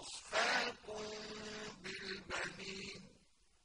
else